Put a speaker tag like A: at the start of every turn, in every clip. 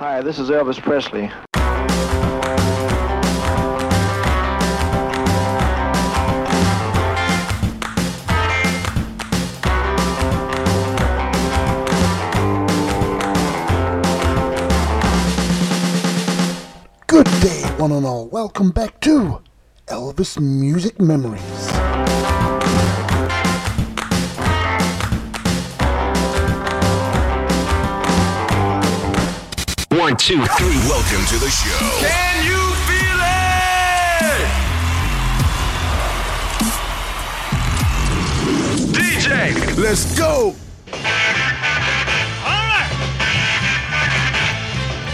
A: Hi, this is Elvis Presley.
B: Good day, one and all. Welcome back to Elvis Music Memories.
C: Two, three. Welcome to the show.
D: Can you feel it? DJ,
C: Let's go.
E: All right.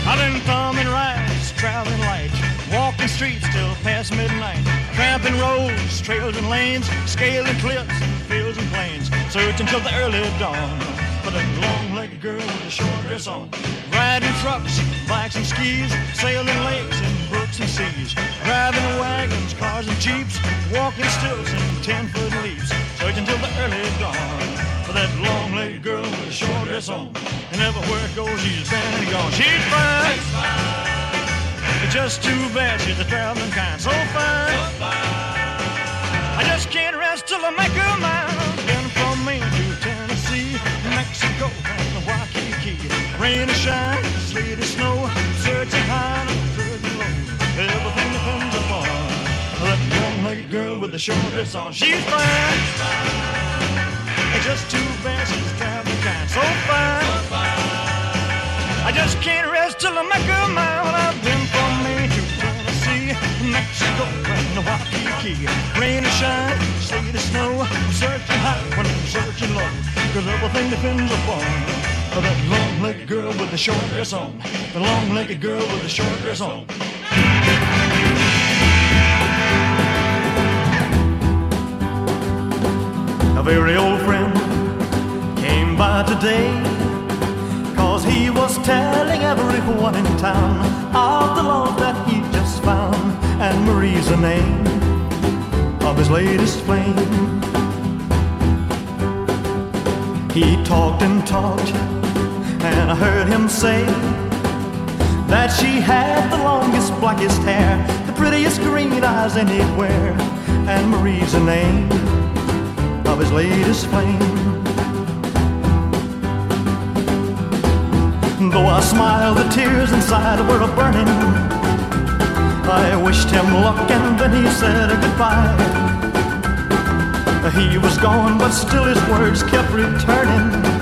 E: I've been thumbing rides, traveling light, walking streets till past midnight, tramping roads, trails and lanes, scaling cliffs and fields and plains, searching till the early dawn for that long-legged girl with the short dress on. Riding trucks, bikes and skis, sailing lakes and brooks and seas, driving wagons, cars and jeeps, walking stilts and ten-foot leaps, searching till the early dawn for that long-legged girl with a short dress on. And everywhere it goes, she's and gone. She's fine. It's just too bad she's a traveling kind. So fine. I just can't rest till I make her mine. Been from Maine to Tennessee, Mexico, and the Waikiki. Rain or shine, or snow, searching high and searching low. Everything depends upon that long-legged girl with the short dress on. She's fine. Just too bad she's traveling kind. So fine. I just can't rest till I make her mine. I've been from Maine to Tennessee, Mexico, and the Waikiki. Rain or shine, sleet or snow. Searching high when I'm searching low. Cause everything depends upon that long-legged girl with the short dress on. The long-legged girl with the short dress on. A very old friend came by today Cause he was telling everyone in town Of the love that he just found And Marie's the name of his latest flame He talked and talked And I heard him say That she had the longest, blackest hair The prettiest green eyes anywhere And Marie's the name of his latest flame. Though I smiled, the tears inside were a burning. I wished him luck and then he said goodbye. He was gone, but still his words kept returning.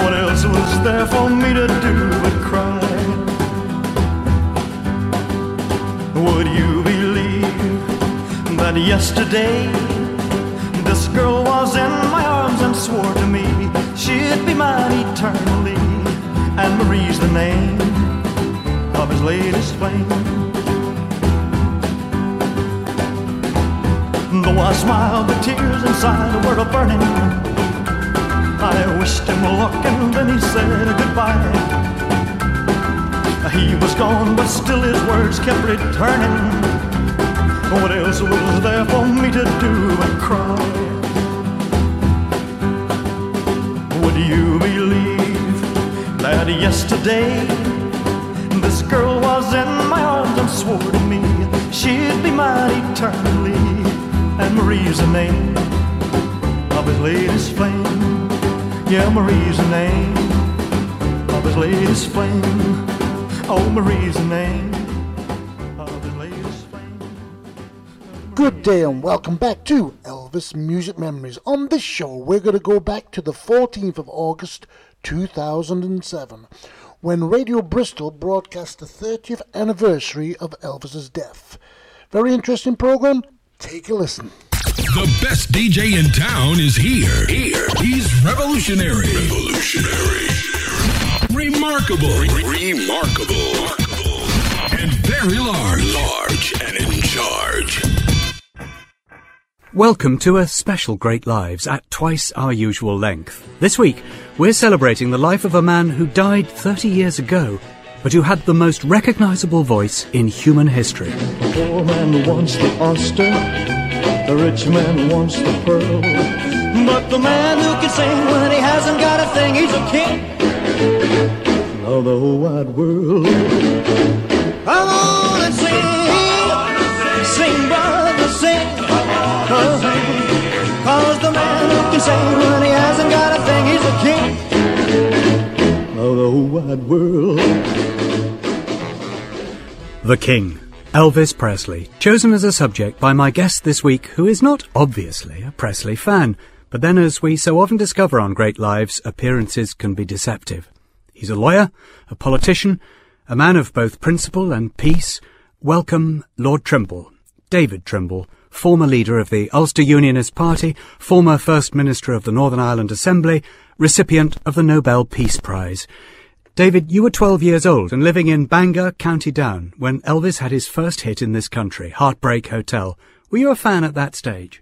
E: What else was there for me to do but cry? Would you believe that yesterday? This girl was in my arms and swore to me she'd be mine eternally. And Marie's the name of his latest flame. Though I smiled, the tears inside were a burning. I wished him luck and then he said goodbye. He was gone, but still his words kept returning. What else was there for me to do but cry? Would you believe that yesterday this girl was in my arms and swore to me she'd be mine eternally? And Marie's the name of his latest flame. Yeah, Marie's the name of his latest flame. Oh, Marie's the name.
B: Good day and welcome back to Elvis Music Memories. On this show, we're going to go back to the 14th of August 2007 when Radio Bristol broadcast the 30th anniversary of Elvis's death. Very interesting program. Take a listen.
F: The best DJ in town is here. Here. He's revolutionary. Revolutionary. Remarkable.
C: Remarkable.
F: And very large.
C: Large and in charge.
G: Welcome to a special Great Lives at twice our usual length. This week, we're celebrating the life of a man who died 30 years ago, but who had the most recognizable voice in human history.
E: The poor man wants the rich man wants the pearl. But the man who can sing when he hasn't got a thing, he's a king.
A: of the whole wide world.
E: Come on and sing, sing, brother, sing. Uh-huh. Cause the man who can sing when he hasn't got a thing, he's a king.
A: Of the whole wide world.
G: The King, Elvis Presley, chosen as a subject by my guest this week, who is not obviously a Presley fan. But then, as we so often discover on Great Lives, appearances can be deceptive. He's a lawyer, a politician, a man of both principle and peace. Welcome, Lord Trimble, David Trimble, former leader of the Ulster Unionist Party, former First Minister of the Northern Ireland Assembly, recipient of the Nobel Peace Prize. David, you were 12 years old and living in Bangor, County Down, when Elvis had his first hit in this country, Heartbreak Hotel. Were you a fan at that stage?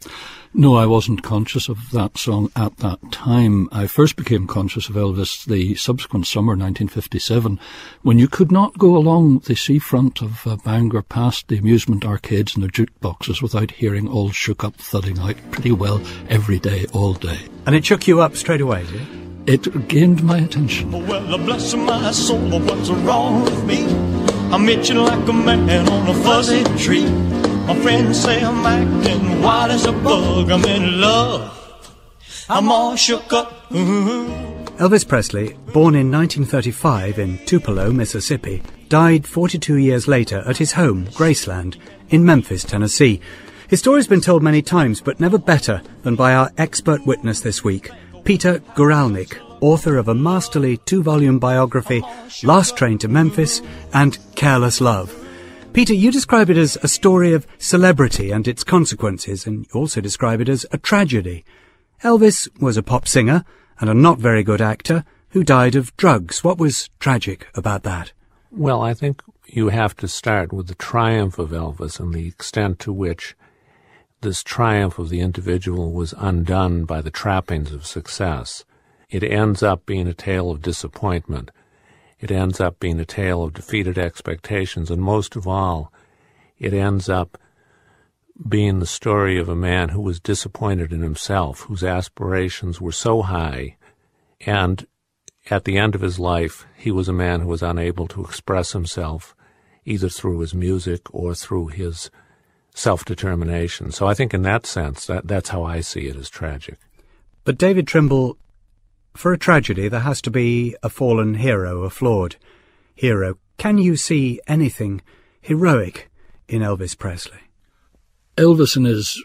A: No, I wasn't conscious of that song at that time. I first became conscious of Elvis the subsequent summer, 1957, when you could not go along the seafront of uh, Bangor past the amusement arcades and the jukeboxes without hearing all shook up thudding out pretty well every day, all day.
G: And it shook you up straight away, did it?
A: It gained my attention.
E: Well, bless my soul, what's wrong with me? I'm itching like a man on a fuzzy tree. My friends say I'm acting wild as a bug. I'm in love. I'm all shook up.
G: Elvis Presley, born in 1935 in Tupelo, Mississippi, died 42 years later at his home, Graceland, in Memphis, Tennessee. His story's been told many times, but never better than by our expert witness this week, Peter Guralnick, author of a masterly two-volume biography, Last Train to Memphis and Careless Love. Peter, you describe it as a story of celebrity and its consequences, and you also describe it as a tragedy. Elvis was a pop singer and a not very good actor who died of drugs. What was tragic about that?
H: Well, I think you have to start with the triumph of Elvis and the extent to which this triumph of the individual was undone by the trappings of success. It ends up being a tale of disappointment. It ends up being a tale of defeated expectations, and most of all, it ends up being the story of a man who was disappointed in himself, whose aspirations were so high, and at the end of his life, he was a man who was unable to express himself either through his music or through his self-determination. So I think in that sense, that, that's how I see it as tragic.
G: But David Trimble, for a tragedy, there has to be a fallen hero, a flawed hero. Can you see anything heroic in Elvis Presley?
A: Elvis in his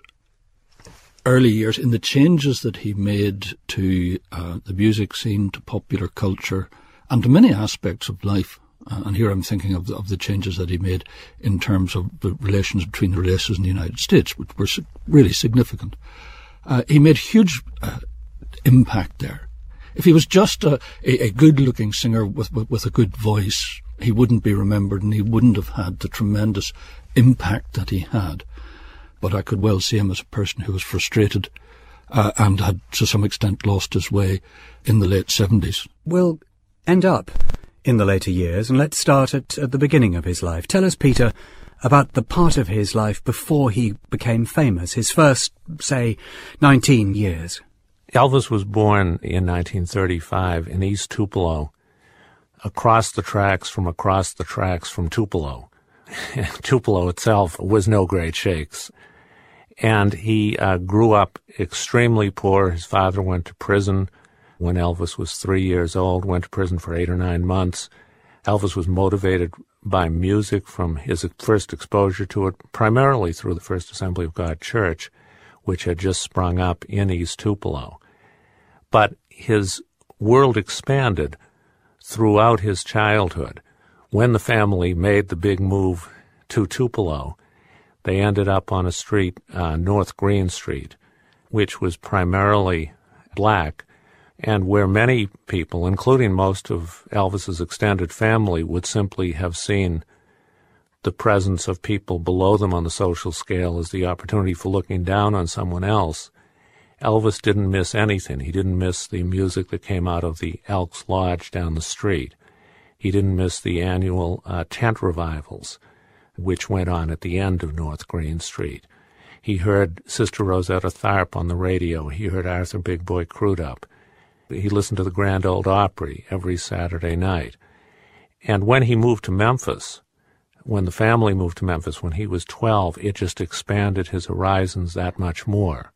A: early years, in the changes that he made to uh, the music scene, to popular culture, and to many aspects of life, and here I'm thinking of the, of the changes that he made in terms of the relations between the races in the United States, which were really significant. Uh, he made huge uh, impact there. If he was just a, a, a good-looking singer with, with, with a good voice, he wouldn't be remembered, and he wouldn't have had the tremendous impact that he had. But I could well see him as a person who was frustrated uh, and had, to some extent, lost his way in the late 70s.
G: We'll end up in the later years, and let's start at, at the beginning of his life. Tell us, Peter, about the part of his life before he became famous, his first, say, 19 years.
H: Elvis was born in 1935 in East Tupelo, across the tracks from across the tracks from Tupelo. Tupelo itself was no great shakes. And he uh, grew up extremely poor. His father went to prison when Elvis was three years old, went to prison for eight or nine months. Elvis was motivated by music from his first exposure to it, primarily through the First Assembly of God Church, which had just sprung up in East Tupelo. But his world expanded throughout his childhood. When the family made the big move to Tupelo, they ended up on a street, uh, North Green Street, which was primarily black, and where many people, including most of Elvis's extended family, would simply have seen the presence of people below them on the social scale as the opportunity for looking down on someone else. Elvis didn't miss anything. He didn't miss the music that came out of the Elks Lodge down the street. He didn't miss the annual uh, tent revivals which went on at the end of North Green Street. He heard Sister Rosetta Tharpe on the radio. He heard Arthur Big Boy Crudup. He listened to the Grand Ole Opry every Saturday night. And when he moved to Memphis, when the family moved to Memphis when he was 12, it just expanded his horizons that much more.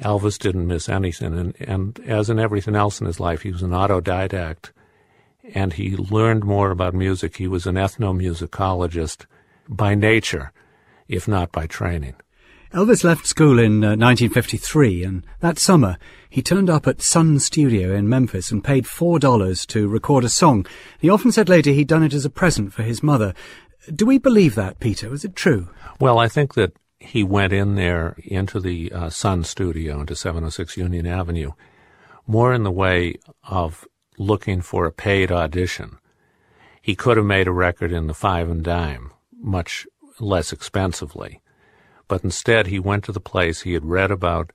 H: Elvis didn't miss anything, and, and as in everything else in his life, he was an autodidact, and he learned more about music. He was an ethnomusicologist by nature, if not by training.
G: Elvis left school in uh, 1953, and that summer he turned up at Sun Studio in Memphis and paid $4 to record a song. He often said later he'd done it as a present for his mother. Do we believe that, Peter? Is it true?
H: Well, I think that he went in there into the uh, Sun Studio into 706 Union Avenue more in the way of looking for a paid audition. He could have made a record in the five and dime much less expensively but instead he went to the place he had read about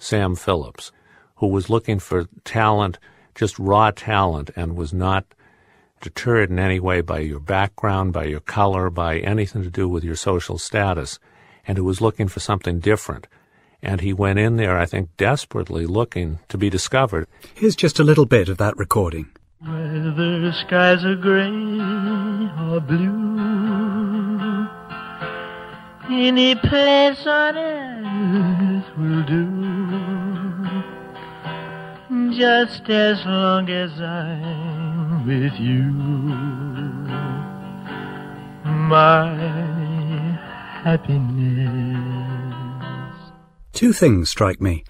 H: Sam Phillips, who was looking for talent, just raw talent, and was not deterred in any way by your background, by your color, by anything to do with your social status, and who was looking for something different. And he went in there, I think, desperately looking to be discovered.
G: Here's just a little bit of that recording.
E: Whether the skies are gray or blue, any place on earth will do. Just as long as I'm with you. My happiness.
G: Two things strike me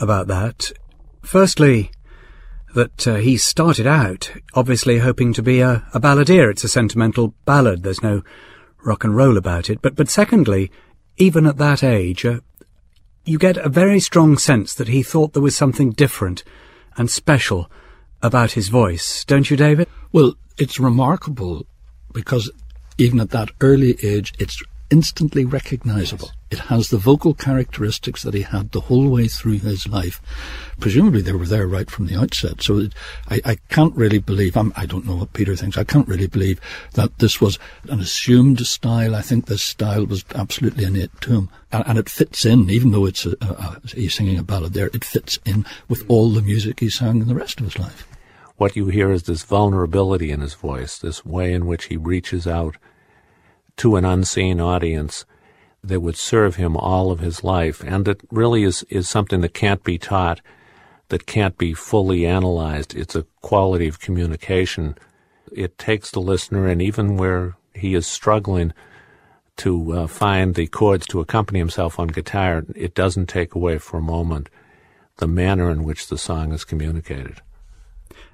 G: about that. Firstly, that uh, he started out obviously hoping to be a, a balladeer. It's a sentimental ballad. There's no rock and roll about it. But, but secondly, even at that age, uh, you get a very strong sense that he thought there was something different and special about his voice, don't you, David?
A: Well, it's remarkable because even at that early age, it's instantly recognizable. It has the vocal characteristics that he had the whole way through his life. Presumably they were there right from the outset. So it, I, I, can't really believe, I'm, I do not know what Peter thinks, I can't really believe that this was an assumed style. I think this style was absolutely innate to him. And, and it fits in, even though it's a, a, a, he's singing a ballad there, it fits in with all the music he sang in the rest of his life.
H: What you hear is this vulnerability in his voice, this way in which he reaches out to an unseen audience that would serve him all of his life, and that really is, is something that can't be taught, that can't be fully analyzed. It's a quality of communication. It takes the listener, and even where he is struggling to uh, find the chords to accompany himself on guitar, it doesn't take away for a moment the manner in which the song is communicated.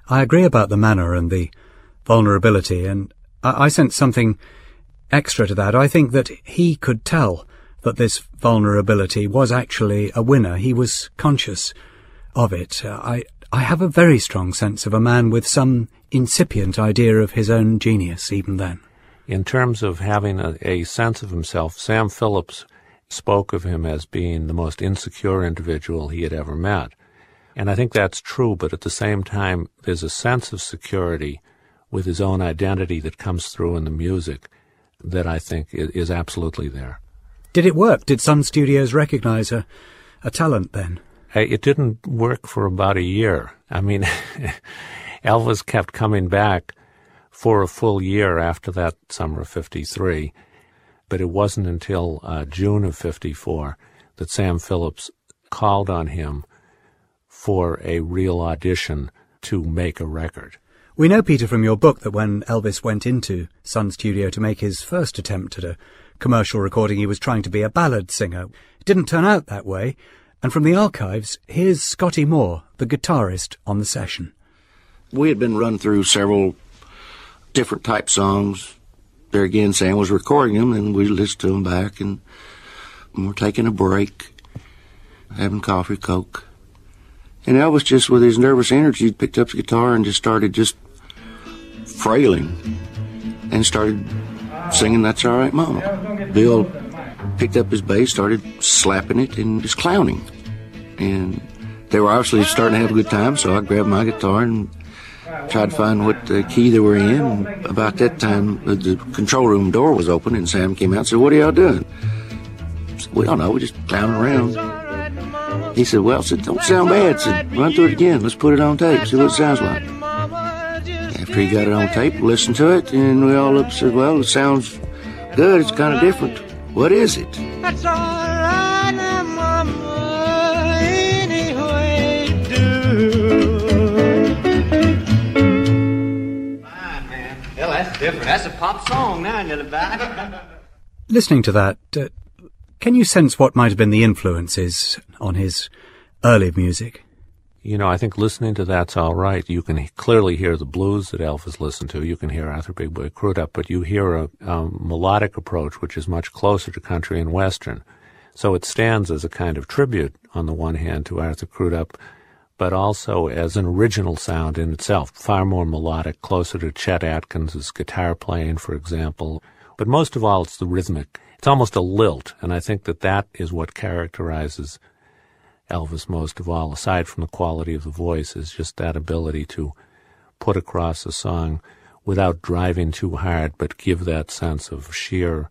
G: I agree about the manner and the vulnerability, and I, I sense something extra to that, I think that he could tell that this vulnerability was actually a winner. He was conscious of it. Uh, I, I have a very strong sense of a man with some incipient idea of his own genius even then.
H: In terms of having a, a sense of himself, Sam Phillips spoke of him as being the most insecure individual he had ever met. And I think that's true, but at the same time, there's a sense of security with his own identity that comes through in the music that I think is absolutely there.
G: Did it work? Did Sun Studios recognize a, a talent then?
H: It didn't work for about a year. I mean, Elvis kept coming back for a full year after that summer of 53, but it wasn't until uh, June of 54 that Sam Phillips called on him for a real audition to make a record.
G: We know, Peter, from your book that when Elvis went into Sun Studio to make his first attempt at a commercial recording, he was trying to be a ballad singer. It didn't turn out that way. And from the archives, here's Scotty Moore, the guitarist on the session.
I: We had been run through several different type songs. There again, Sam was recording them, and we listened to them back, and we're taking a break, having coffee, coke. And Elvis, just with his nervous energy, picked up the guitar and just started just frailing and started singing That's All Right Mama. Bill picked up his bass, started slapping it, and just clowning. And they were obviously starting to have a good time, so I grabbed my guitar and tried to find what uh, key they were in. About that time, the control room door was open, and Sam came out and said, What are y'all doing? We don't know, we're just clowning around. He said, Well, said, don't sound bad. said, Run through it again. Let's put it on tape, see what it sounds like he got it on tape, listened to it, and we all looked said, well, it sounds good. It's kind of different. What is it?
E: That's all right now, mama, anyway do.
J: Well, that's different. That's a pop song now, little.
G: Listening to that, uh, can you sense what might have been the influences on his early music?
H: You know, I think listening to that's all right. You can clearly hear the blues that Elvis listened to. You can hear Arthur Big Boy Crudup, but you hear a, a melodic approach which is much closer to country and western. So it stands as a kind of tribute, on the one hand, to Arthur Crudup, but also as an original sound in itself, far more melodic, closer to Chet Atkins' guitar playing, for example. But most of all, it's the rhythmic. It's almost a lilt, and I think that that is what characterizes Elvis most of all, aside from the quality of the voice, is just that ability to put across a song without driving too hard, but give that sense of sheer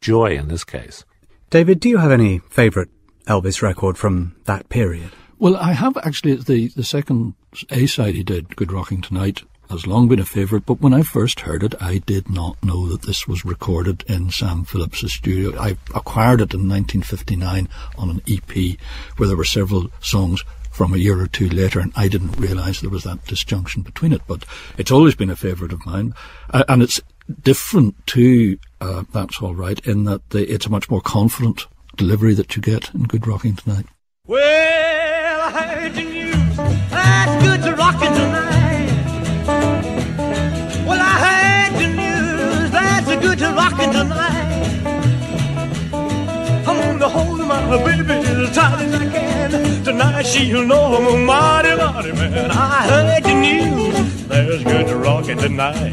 H: joy in this case.
G: David, do you have any favourite Elvis record from that period?
A: Well, I have actually the the second A side he did, "Good Rocking Tonight," has long been a favourite. But when I first heard it, I did not know that this was recorded in Sam Phillips' studio. I acquired it in 1959 on an EP, where there were several songs from a year or two later, and I didn't realise there was that disjunction between it. But it's always been a favourite of mine, uh, and it's different to uh, "That's All Right" in that it's a much more confident delivery that you get in "Good Rocking Tonight."
E: Well, I heard the news. That's good to rockin' tonight. Good to rockin' tonight. I'm gonna hold my baby as tight as I can. Tonight she'll know I'm a mighty, mighty man. I heard the news. There's good to rockin' tonight.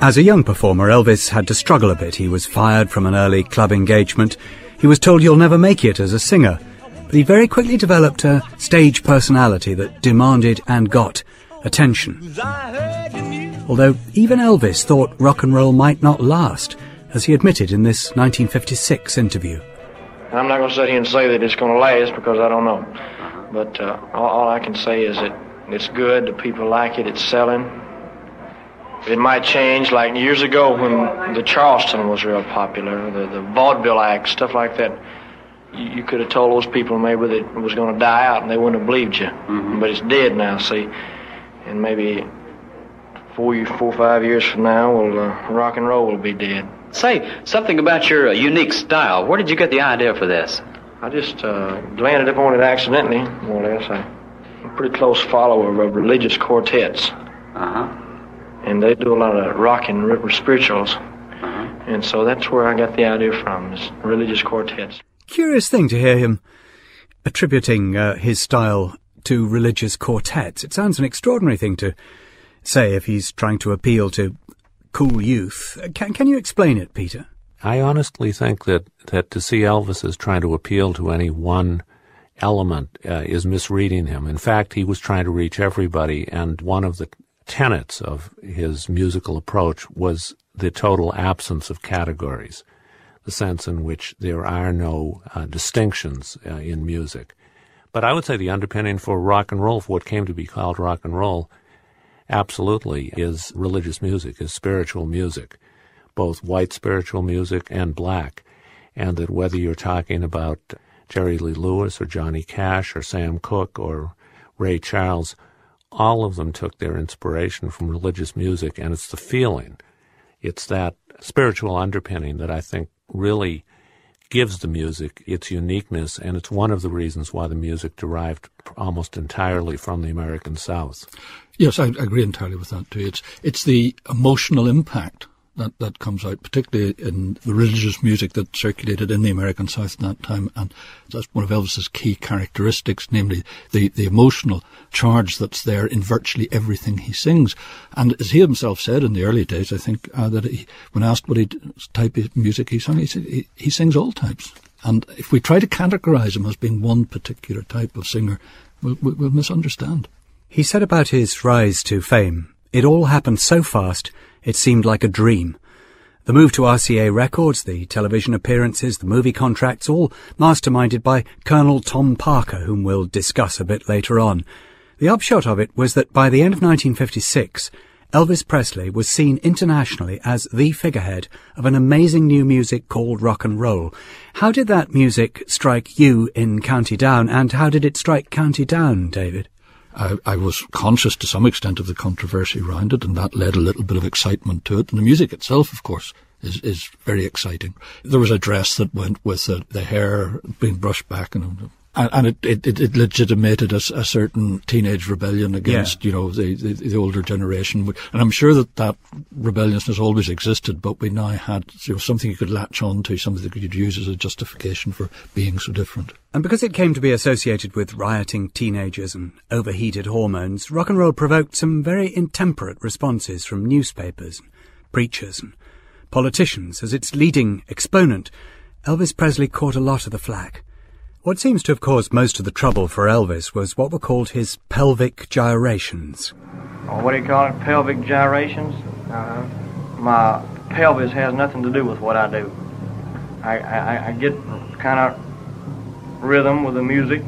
G: As a young performer, Elvis had to struggle a bit. He was fired from an early club engagement. He was told you'll never make it as a singer. But he very quickly developed a stage personality that demanded and got attention. Although even Elvis thought rock and roll might not last, as he admitted in this 1956 interview.
K: I'm not going to sit here and say that it's going to last because I don't know. But uh, all, all I can say is that it's good, the people like it, it's selling. It might change like years ago when the Charleston was real popular, the, the vaudeville act, stuff like that. You, you could have told those people maybe that it was going to die out and they wouldn't have believed you. But it's dead now, see. And maybe four, years- or five years from now, well, uh, rock and roll will be dead.
J: Say something about your uh, unique style. Where did you get the idea for this?
K: I just uh, landed upon it accidentally, more or less. I, I'm a pretty close follower of religious quartets.
J: Uh huh.
K: And they do a lot of rock and river spirituals. And so that's where I got the idea from, is religious quartets.
G: Curious thing to hear him attributing uh, his style to religious quartets. It sounds an extraordinary thing to say if he's trying to appeal to cool youth. Can, can you explain it, Peter?
H: I honestly think that, that to see Elvis as trying to appeal to any one element uh, is misreading him. In fact, he was trying to reach everybody, and one of the tenets of his musical approach was the total absence of categories, the sense in which there are no uh, distinctions uh, in music. But I would say the underpinning for rock and roll, for what came to be called rock and roll, absolutely is religious music, is spiritual music, both white spiritual music and black. And that whether you're talking about Jerry Lee Lewis or Johnny Cash or Sam Cooke or Ray Charles, all of them took their inspiration from religious music, and it's the feeling, it's that spiritual underpinning that I think really gives the music its uniqueness, and it's one of the reasons why the music derived almost entirely from the American South.
A: Yes, I agree entirely with that too. It's it's the emotional impact that, that comes out, particularly in the religious music that circulated in the American South at that time, and that's one of Elvis's key characteristics, namely the, the emotional charge that's there in virtually everything he sings. And as he himself said in the early days, I think uh, that he, when asked what he, type of music he sang, he said he, he sings all types. And if we try to categorize him as being one particular type of singer, we'll, we'll, we'll misunderstand.
G: He said about his rise to fame, it all happened so fast, it seemed like a dream. The move to RCA Records, the television appearances, the movie contracts, all masterminded by Colonel Tom Parker, whom we'll discuss a bit later on. The upshot of it was that by the end of 1956, Elvis Presley was seen internationally as the figurehead of an amazing new music called rock and roll. How did that music strike you in County Down, and how did it strike County Down, David?
A: I, I, was conscious to some extent of the controversy around it, and that led a little bit of excitement to it. And the music itself, of course, is, is very exciting. There was a dress that went with it, the hair being brushed back and and, and it, it, it, legitimated a, a, certain teenage rebellion against, yeah. you know, the, the, the, older generation. And I'm sure that that rebelliousness has always existed, but we now had you know, something you could latch on to, something that you could use as a justification for being so different.
G: And because it came to be associated with rioting teenagers and overheated hormones, rock and roll provoked some very intemperate responses from newspapers, and preachers, and politicians. As its leading exponent, Elvis Presley caught a lot of the flack. What seems to have caused most of the trouble for Elvis was what were called his pelvic gyrations.
K: Oh, what do you call it? Pelvic gyrations? Uh, my pelvis has nothing to do with what I do. I, I, I get kind of rhythm with the music.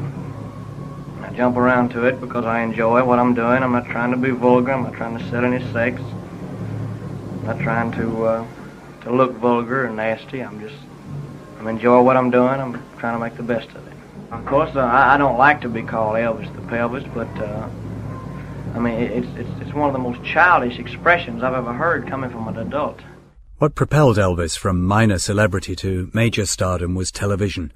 K: I jump around to it because I enjoy what I'm doing. I'm not trying to be vulgar. I'm not trying to set any sex. I'm not trying to uh, to look vulgar and nasty. I'm just I'm enjoying what I'm doing. I'm trying to make the best of it. Of course, uh, I, I, don't like to be called Elvis the Pelvis, but uh, I mean, it's, it's, it's one of the most childish expressions I've ever heard coming from an adult.
G: What propelled Elvis from minor celebrity to major stardom was television.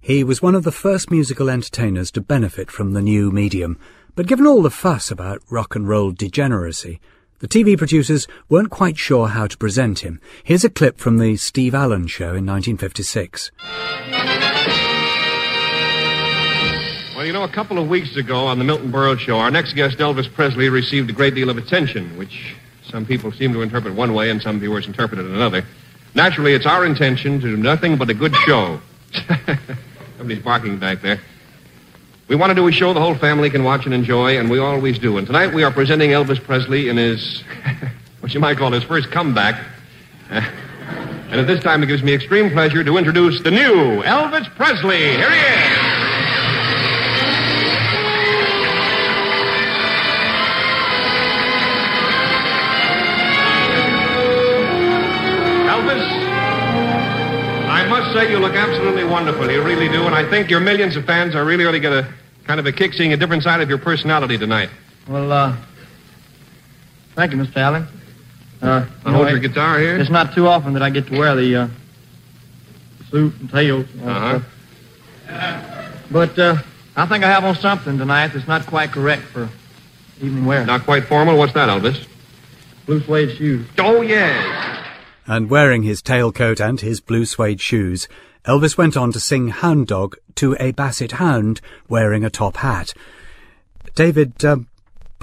G: He was one of the first musical entertainers to benefit from the new medium, but given all the fuss about rock and roll degeneracy, the TV producers weren't quite sure how to present him. Here's a clip from the Steve Allen show in 1956.
L: Well, you know, a couple of weeks ago on the Milton Berle show, our next guest, Elvis Presley, received a great deal of attention, which some people seem to interpret one way and some viewers interpret it another. Naturally, it's our intention to do nothing but a good show. Somebody's barking back there. We want to do a show the whole family can watch and enjoy, and we always do. And tonight we are presenting Elvis Presley in his, what you might call his first comeback. and at this time, it gives me extreme pleasure to introduce the new Elvis Presley. Here he is. Wonderful. You really do. And I think your millions of fans are really going to get a kind of a kick seeing a different side of your personality tonight.
K: Well, uh, thank you, Mr. Allen.
L: Uh, you hold your guitar here.
K: It's not too often that I get to wear the uh, suit and tails.
L: Uh
K: huh. But uh, I think I have on something tonight that's not quite correct for evening wear.
L: Not quite formal. What's that, Elvis?
K: Blue suede shoes.
L: Oh yes
G: and wearing his tailcoat and his blue suede shoes, Elvis went on to sing Hound Dog to a basset hound wearing a top hat. David, um,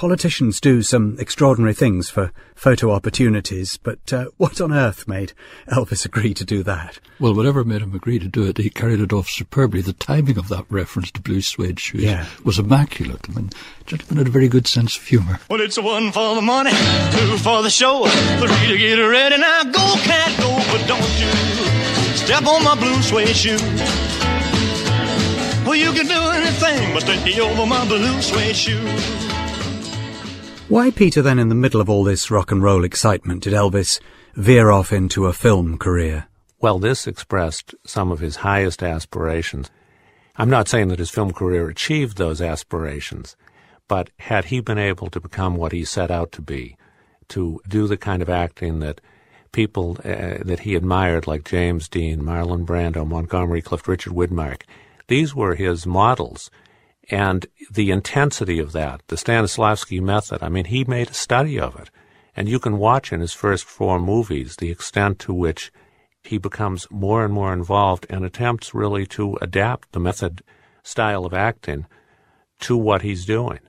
G: politicians do some extraordinary things for photo opportunities, but uh, what on earth made Elvis agree to do that?
A: Well, whatever made him agree to do it, he carried it off superbly. The timing of that reference to blue suede shoes yeah. was immaculate. I mean, gentleman had a very good sense of humour.
E: Well, it's one for the money, two for the show, three to get ready. Now go, cat, go, but don't you step on my blue suede shoe. Well, you can do anything but stay over my blue suede shoe.
G: Why, Peter, then, in the middle of all this rock and roll excitement, did Elvis veer off into a film career?
H: Well, this expressed some of his highest aspirations. I'm not saying that his film career achieved those aspirations, but had he been able to become what he set out to be, to do the kind of acting that people uh, that he admired, like James Dean, Marlon Brando, Montgomery Clift, Richard Widmark, these were his models. And the intensity of that, the Stanislavski method, I mean, he made a study of it. And you can watch in his first four movies the extent to which he becomes more and more involved and attempts really to adapt the method style of acting to what he's doing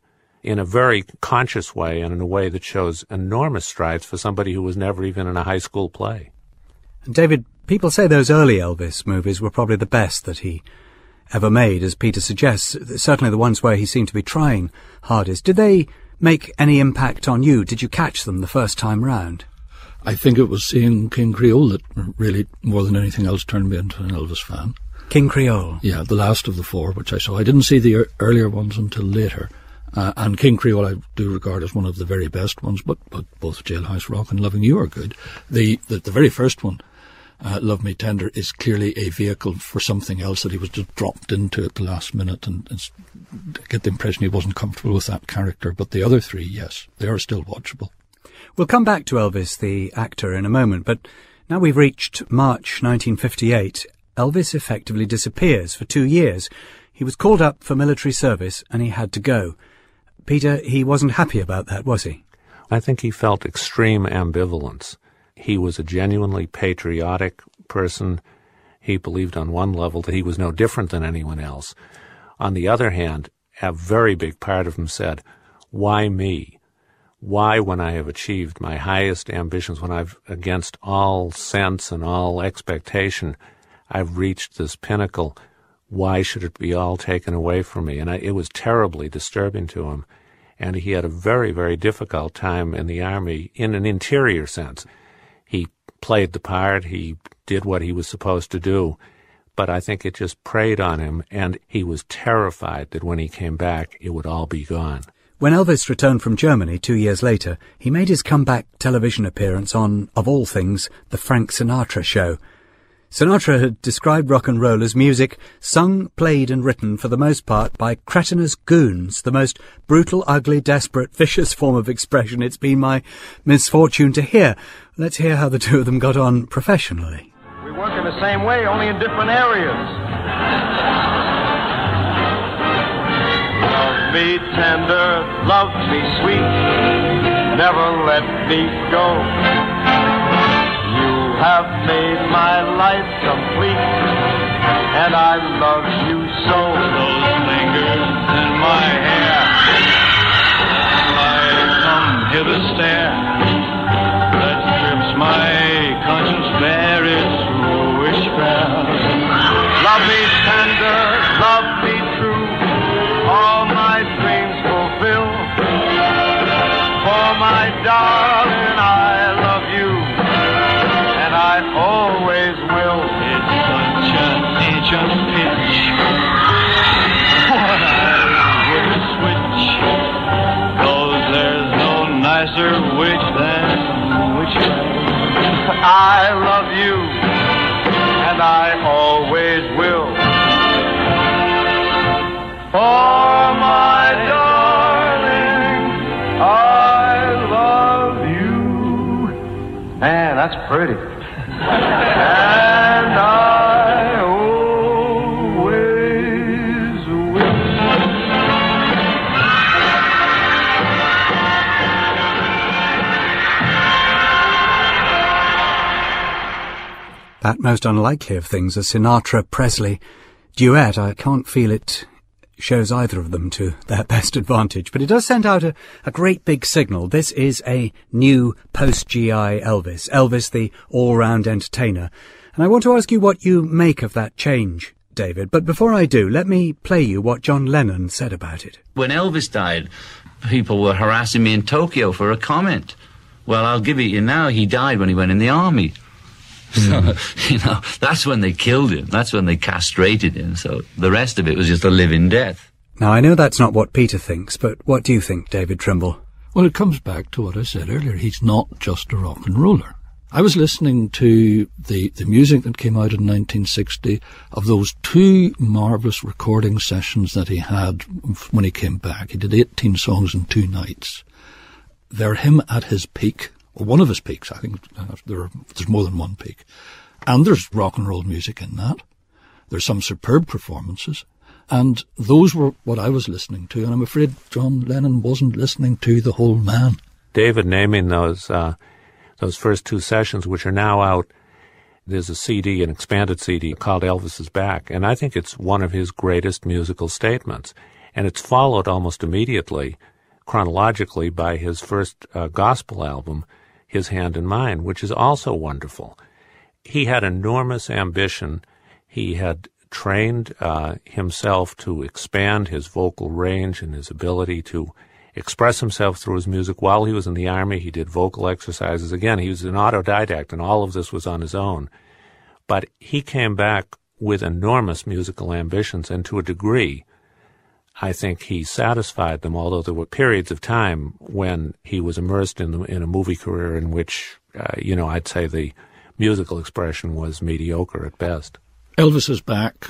H: in a very conscious way and in a way that shows enormous strides for somebody who was never even in a high school play.
G: David, people say those early Elvis movies were probably the best that he ever made, as Peter suggests, certainly the ones where he seemed to be trying hardest. Did they make any impact on you? Did you catch them the first time round?
A: I think it was seeing King Creole that really, more than anything else, turned me into an Elvis fan.
G: King Creole?
A: Yeah, the last of the four, which I saw. I didn't see the earlier ones until later. Uh, and King Creole I do regard as one of the very best ones, but, but both Jailhouse Rock and Loving You are good. The, the, the very first one, uh, Love Me Tender, is clearly a vehicle for something else that he was just dropped into at the last minute and, and get the impression he wasn't comfortable with that character. But the other three, yes, they are still watchable.
G: We'll come back to Elvis, the actor, in a moment, but now we've reached March 1958. Elvis effectively disappears for two years. He was called up for military service and he had to go. Peter, he wasn't happy about that, was he?
H: I think he felt extreme ambivalence. He was a genuinely patriotic person. He believed on one level that he was no different than anyone else. On the other hand, a very big part of him said, Why me? Why, when I have achieved my highest ambitions, when I've, against all sense and all expectation, I've reached this pinnacle, why should it be all taken away from me? And I, it was terribly disturbing to him. And he had a very, very difficult time in the army in an interior sense. Played the part, he did what he was supposed to do, but I think it just preyed on him, and he was terrified that when he came back, it would all be gone.
G: When Elvis returned from Germany two years later, he made his comeback television appearance on, of all things, The Frank Sinatra Show. Sinatra had described rock and roll as music sung, played, and written for the most part by cretinous goons, the most brutal, ugly, desperate, vicious form of expression it's been my misfortune to hear. Let's hear how the two of them got on professionally.
M: We work in the same way, only in different areas. Love me tender, love me sweet, never let me go. You have made my life complete, and I love you so. Pretty. and I always.
G: That most unlikely of things, a Sinatra Presley duet, I can't feel it shows either of them to their best advantage, but it does send out a, a great big signal. This is a new post-GI Elvis, Elvis the all-round entertainer. And I want to ask you what you make of that change, David. But before I do, let me play you what John Lennon said about it.
N: When Elvis died, people were harassing me in Tokyo for a comment. Well, I'll give it you now. He died when he went in the army. So, hmm. you know, that's when they killed him. That's when they castrated him. So the rest of it was just a living death.
G: Now, I know that's not what Peter thinks, but what do you think, David Trimble?
A: Well, it comes back to what I said earlier. He's not just a rock and roller. I was listening to the, the music that came out in 1960 of those two marvellous recording sessions that he had when he came back. He did 18 songs in two nights. They're him at his peak, or one of his peaks. I think there are, there's more than one peak. And there's rock and roll music in that. There's some superb performances. And those were what I was listening to. And I'm afraid John Lennon wasn't listening to the whole man.
H: David naming those uh, those first two sessions, which are now out. There's a CD, an expanded CD called Elvis is Back, and I think it's one of his greatest musical statements. And it's followed almost immediately, chronologically, by his first uh, gospel album, His Hand in Mine, which is also wonderful. He had enormous ambition. He had trained uh, himself to expand his vocal range and his ability to express himself through his music. While he was in the army, he did vocal exercises. Again, he was an autodidact, and all of this was on his own. But he came back with enormous musical ambitions, and to a degree, I think he satisfied them, although there were periods of time when he was immersed in, the, in a movie career in which, uh, you know, I'd say the musical expression was mediocre at best.
A: Elvis is back.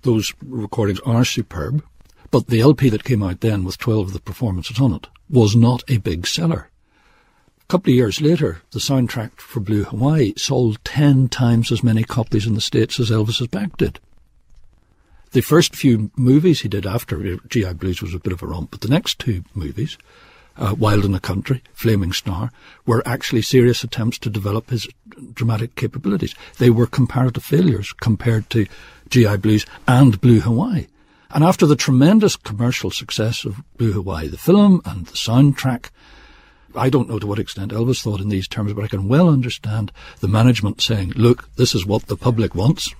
A: Those recordings are superb. But the LP that came out then with 12 of the performances on it was not a big seller. A couple of years later, the soundtrack for Blue Hawaii sold 10 times as many copies in the States as Elvis is Back did. The first few movies he did after GI Blues was a bit of a romp, but the next two movies, uh, Wild in the Country, Flaming Star, were actually serious attempts to develop his dramatic capabilities. They were comparative failures compared to GI Blues and Blue Hawaii. And after the tremendous commercial success of Blue Hawaii, the film and the soundtrack, I don't know to what extent Elvis thought in these terms, but I can well understand the management saying, look, this is what the public wants.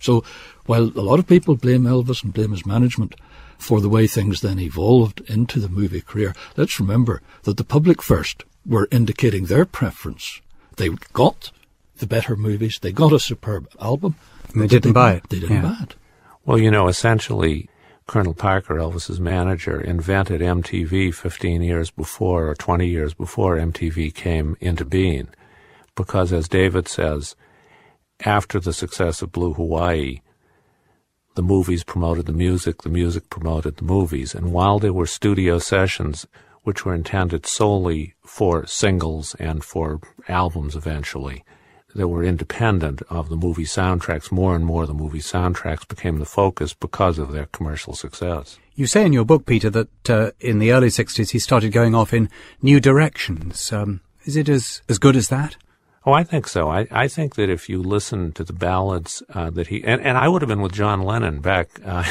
A: So while a lot of people blame Elvis and blame his management for the way things then evolved into the movie career, let's remember that the public first were indicating their preference. They got the better movies, they got a superb album.
G: And they didn't buy it.
A: They didn't
G: Yeah.
A: buy it.
H: Well, you know, essentially, Colonel Parker, Elvis's manager, invented MTV 15 years before or 20 years before MTV came into being. Because, as David says, after the success of Blue Hawaii, the movies promoted the music, the music promoted the movies. And while there were studio sessions which were intended solely for singles and for albums eventually, that were independent of the movie soundtracks. More and more the movie soundtracks became the focus because of their commercial success.
G: You say in your book, Peter, that uh, in the early 60s he started going off in new directions. Um, is it as, as good as that?
H: Oh, I think so. I, I think that if you listen to the ballads uh, that he and, and I would have been with John Lennon back uh,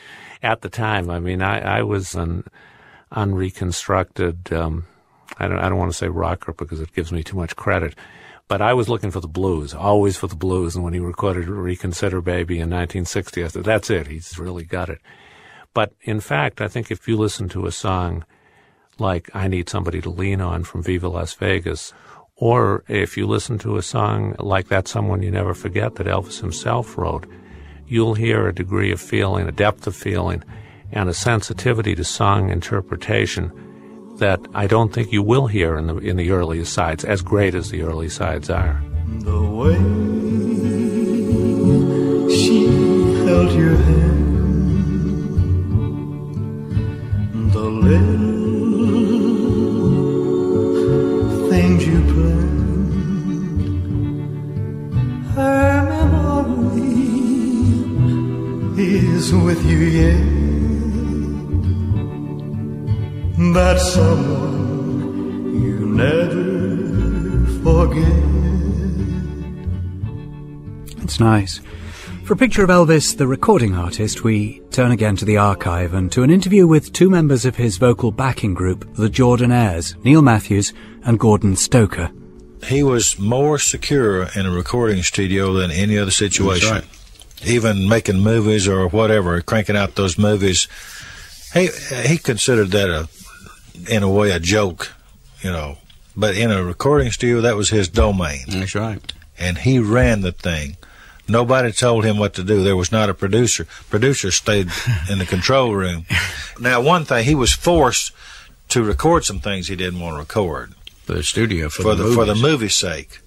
H: at the time. I mean, I, I was an unreconstructed. Um, I don't I don't want to say rocker because it gives me too much credit, but I was looking for the blues, always for the blues. And when he recorded "Reconsider Baby" in 1960, I said, "That's it. He's really got it." But in fact, I think if you listen to a song like "I Need Somebody to Lean On" from Viva Las Vegas, or if you listen to a song like that, Someone You Never Forget that Elvis himself wrote, you'll hear a degree of feeling, a depth of feeling, and a sensitivity to song interpretation that I don't think you will hear in the, in the early sides, as great as the early sides are.
E: The way
G: nice. For a picture of Elvis, the recording artist, we turn again to the archive and to an interview with two members of his vocal backing group, the Jordanaires, Neal Matthews and Gordon Stoker.
O: he was more secure in a recording studio than any other situation. Right. Even making movies or whatever, cranking out those movies, he he considered that a in a way a joke, you know. But in a recording studio, that was his domain.
P: That's right.
O: And he ran the thing. Nobody told him what to do. There was not a producer. Producer stayed in the control room. Now, one thing he was forced to record some things he didn't want to record
P: For the studio, for,
O: for
P: the,
O: the for the
P: movies.
O: sake.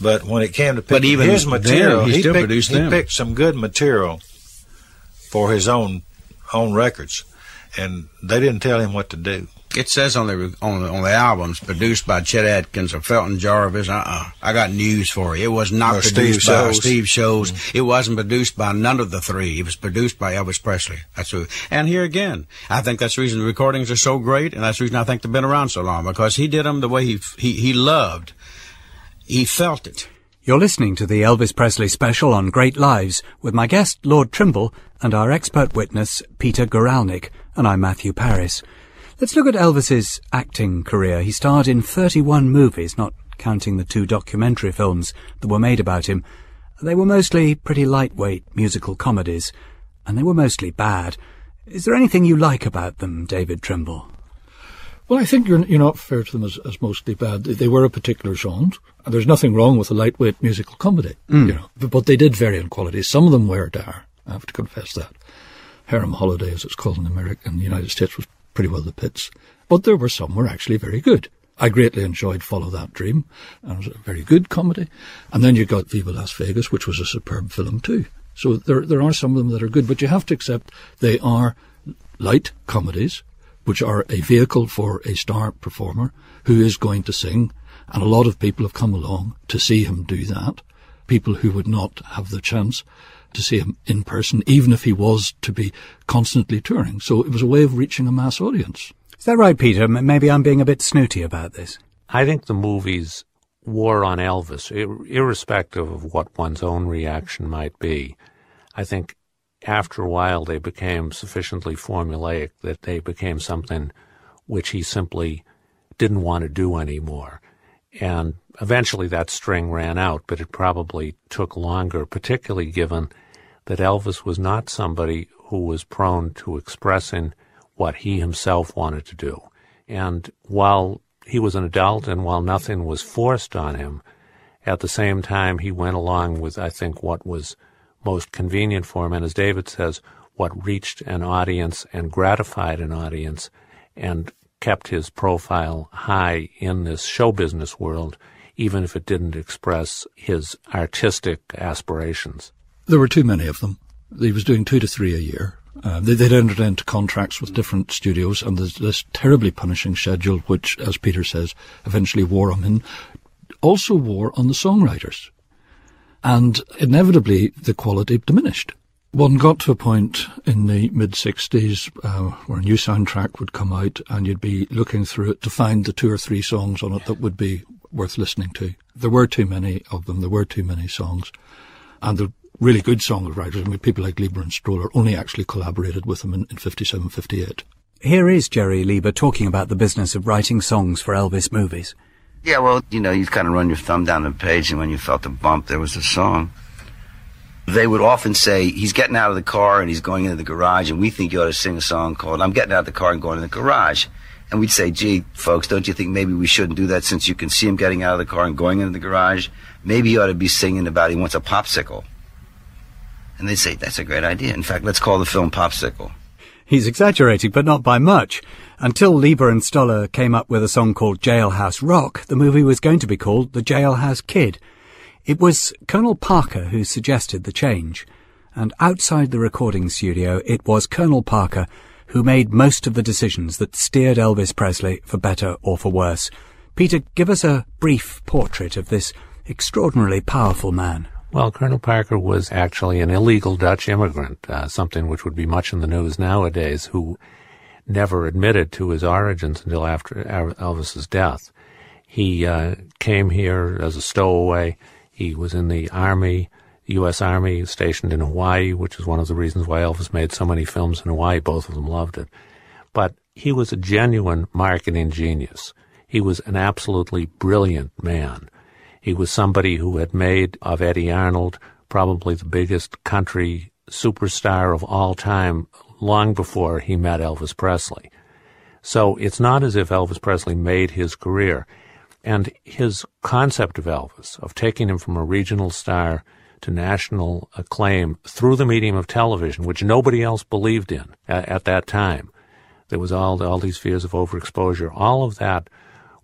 O: But when it came to
P: But even
O: his material,
P: he still
O: picked, he picked some good material for his own own records, and they didn't tell him what to do.
P: It says on the on the, on the albums produced by Chet Atkins or Felton Jarvis. Uh uh I got news for you. It was not
O: Or
P: produced
O: Steve
P: by
O: Sholes.
P: Steve Sholes. It wasn't produced by none of the three. It was produced by Elvis Presley. That's who. And here again, I think that's the reason the recordings are so great, and that's the reason I think they've been around so long because he did them the way he he he loved. He felt it.
G: You're listening to the Elvis Presley special on Great Lives with my guest, Lord Trimble, and our expert witness, Peter Guralnick, and I'm Matthew Paris. Let's look at Elvis's acting career. He starred in 31 movies, not counting the two documentary films that were made about him. They were mostly pretty lightweight musical comedies, and they were mostly bad. Is there anything you like about them, David Trimble?
A: Well, I think you're, you're not fair to them as, as mostly bad. They, were a particular genre. And there's nothing wrong with a lightweight musical comedy,
G: Mm.
A: you know. But, but they did vary in quality. Some of them were dire. I have to confess that. Harem Holiday, as it's called in America, in the United States, was pretty well the pits. But there were some were actually very good. I greatly enjoyed Follow That Dream, and it was a very good comedy. And then you got Viva Las Vegas, which was a superb film too. So there, there are some of them that are good, but you have to accept they are light comedies, which are a vehicle for a star performer who is going to sing. And a lot of people have come along to see him do that. People who would not have the chance to see him in person, even if he was to be constantly touring. So it was a way of reaching a mass audience.
G: Is that right, Peter? Maybe I'm being a bit snooty about this.
H: I think the movies wore on Elvis, ir- irrespective of what one's own reaction might be. I think after a while they became sufficiently formulaic that they became something which he simply didn't want to do anymore. And eventually that string ran out, but it probably took longer, particularly given that Elvis was not somebody who was prone to expressing what he himself wanted to do. And while he was an adult and while nothing was forced on him, at the same time he went along with, I think, what was most convenient for him. And as David says, what reached an audience and gratified an audience and kept his profile high in this show business world, even if it didn't express his artistic aspirations.
A: There were too many of them. He was doing two to three a year. Uh, they, they'd entered into contracts with different studios, and there's this terribly punishing schedule, which, as Peter says, eventually wore on him, also wore on the songwriters. And inevitably, the quality diminished. One got to a point in the mid 60s uh, where a new soundtrack would come out and you'd be looking through it to find the two or three songs on it that would be worth listening to. There were too many of them, there were too many songs. And the really good songwriters, I mean, people like Leiber and Stoller only actually collaborated with them in, in 57, 58.
G: Here is Jerry Leiber talking about the business of writing songs for Elvis movies.
Q: Yeah, well, you know, you kind of run your thumb down the page, and when you felt a bump, there was a song. They would often say, he's getting out of the car and he's going into the garage, and we think you ought to sing a song called I'm Getting Out of the Car and Going in the Garage. And we'd say, gee, folks, don't you think maybe we shouldn't do that since you can see him getting out of the car and going into the garage? Maybe you ought to be singing about he wants a popsicle. And they'd say, that's a great idea. In fact, let's call the film Popsicle.
G: He's exaggerating, but not by much. Until Leiber and Stoller came up with a song called Jailhouse Rock, the movie was going to be called The Jailhouse Kid. It was Colonel Parker who suggested the change, and outside the recording studio, it was Colonel Parker who made most of the decisions that steered Elvis Presley for better or for worse. Peter, give us a brief portrait of this extraordinarily powerful man.
H: Well, Colonel Parker was actually an illegal Dutch immigrant, uh, something which would be much in the news nowadays, who never admitted to his origins until after Elvis's death. He uh, came here as a stowaway. He was in the Army, U.S. Army, stationed in Hawaii, which is one of the reasons why Elvis made so many films in Hawaii. Both of them loved it. But he was a genuine marketing genius. He was an absolutely brilliant man. He was somebody who had made of Eddy Arnold probably the biggest country superstar of all time long before he met Elvis Presley. So it's not as if Elvis Presley made his career. And his concept of Elvis, of taking him from a regional star to national acclaim through the medium of television, which nobody else believed in at, at that time. There was all, all these fears of overexposure. All of that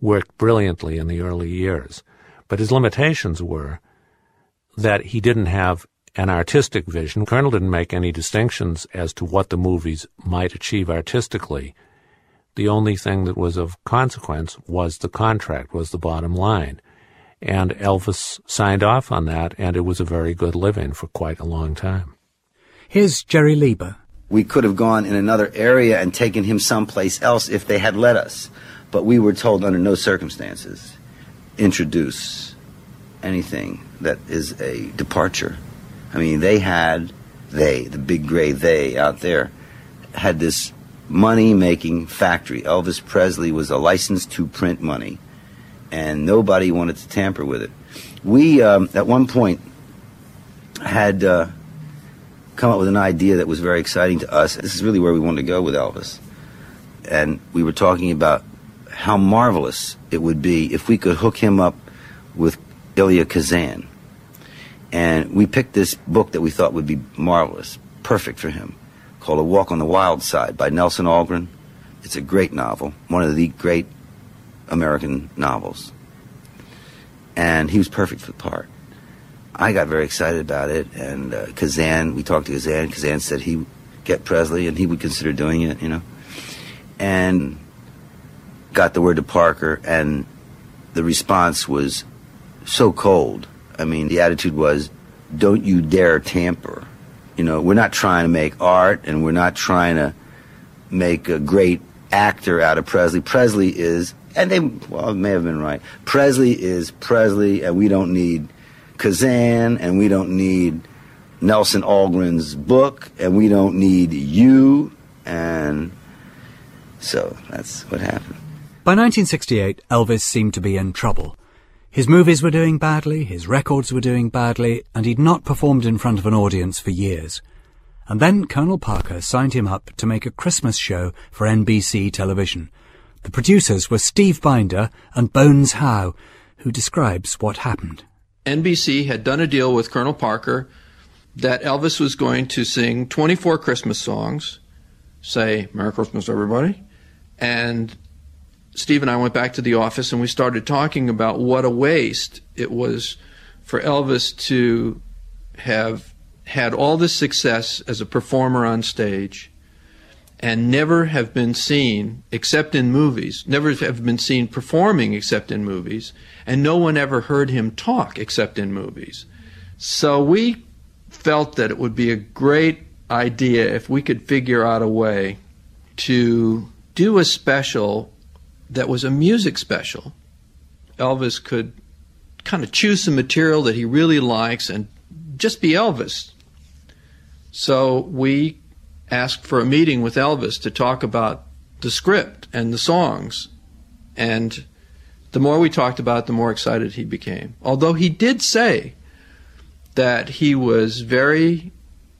H: worked brilliantly in the early years. But his limitations were that he didn't have an artistic vision. Colonel didn't make any distinctions as to what the movies might achieve artistically. The only thing that was of consequence was the contract, was the bottom line. And Elvis signed off on that, and it was a very good living for quite a long time.
G: Here's Jerry Leiber.
Q: We could have gone in another area and taken him someplace else if they had let us. But we were told under no circumstances introduce anything that is a departure. I mean, they had, they, the big gray they out there, had this money making factory. Elvis Presley was a license to print money, and nobody wanted to tamper with it. We, um, at one point, had uh, come up with an idea that was very exciting to us. This is really where we wanted to go with Elvis. And we were talking about how marvelous it would be if we could hook him up with Elia Kazan. And we picked this book that we thought would be marvelous, perfect for him, called A Walk on the Wild Side by Nelson Algren. It's a great novel, one of the great American novels. And he was perfect for the part. I got very excited about it, and uh, Kazan, we talked to Kazan. Kazan said he would get Presley and he would consider doing it, you know. And got the word to Parker, and the response was so cold. I mean, the attitude was, don't you dare tamper. You know, we're not trying to make art, and we're not trying to make a great actor out of Presley. Presley is, and they, well, may have been right. Presley is Presley, and we don't need Kazan, and we don't need Nelson Algren's book, and we don't need you, and so that's what happened.
G: By 1968, Elvis seemed to be in trouble. His movies were doing badly, his records were doing badly, and he'd not performed in front of an audience for years. And then Colonel Parker signed him up to make a Christmas show for NBC television. The producers were Steve Binder and Bones Howe, who describes what happened.
R: NBC had done a deal with Colonel Parker that Elvis was going to sing 24 Christmas songs, say, Merry Christmas, everybody. And Steve and I went back to the office and we started talking about what a waste it was for Elvis to have had all this success as a performer on stage and never have been seen except in movies, never have been seen performing except in movies, and no one ever heard him talk except in movies. So we felt that it would be a great idea if we could figure out a way to do a special that was a music special. Elvis could kind of choose some material that he really likes and just be Elvis. So we asked for a meeting with Elvis to talk about the script and the songs. And the more we talked about it, the more excited he became. Although he did say that he was very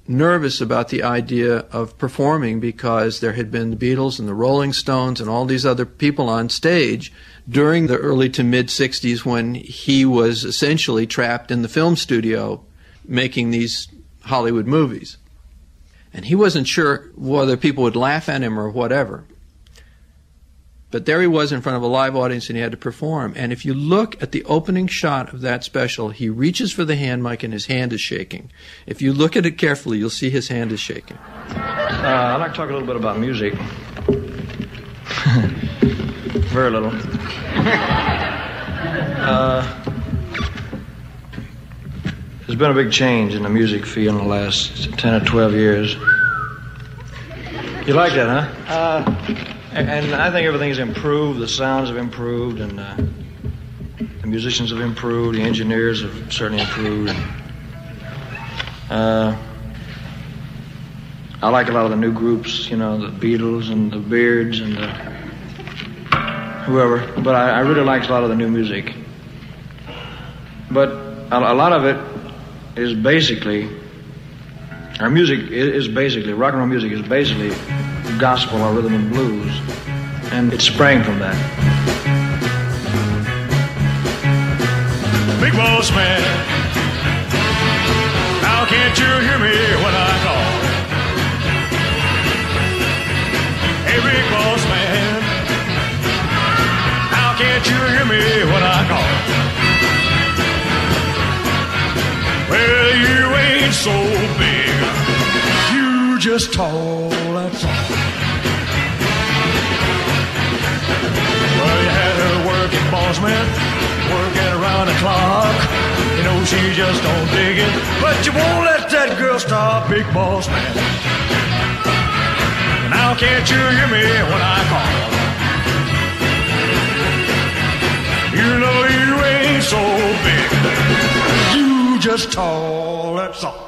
R: nervous about the idea of performing because there had been the Beatles and the Rolling Stones and all these other people on stage during the early to mid 60s when he was essentially trapped in the film studio making these Hollywood movies. And he wasn't sure whether people would laugh at him or whatever. But there he was in front of a live audience and he had to perform. And if you look at the opening shot of that special, he reaches for the hand mic and his hand is shaking. If you look at it carefully, you'll see his hand is shaking.
K: Uh, I'd like to talk a little bit about music. Very little. Uh, there's been a big change in the music field in the last 10 or 12 years. You like that, huh? Uh, and I think everything's improved. The sounds have improved, and uh, the musicians have improved. The engineers have certainly improved. Uh, I like a lot of the new groups, you know, the Beatles and the Byrds and the whoever. But I, I really like a lot of the new music. But a, a lot of it is basically our music is basically rock and roll music is basically gospel or rhythm and blues, and it sprang from that.
E: Big boss man, how can't you hear me when I call? Hey, big boss man, how can't you hear me when I call? Well, you ain't so big, just tall, that's all. Well, you had her working, boss man, working around the clock. You know she just don't dig it, but you won't let that girl stop, big boss man. Now can't you hear me when I call? You know you ain't so big, you just tall, that's all.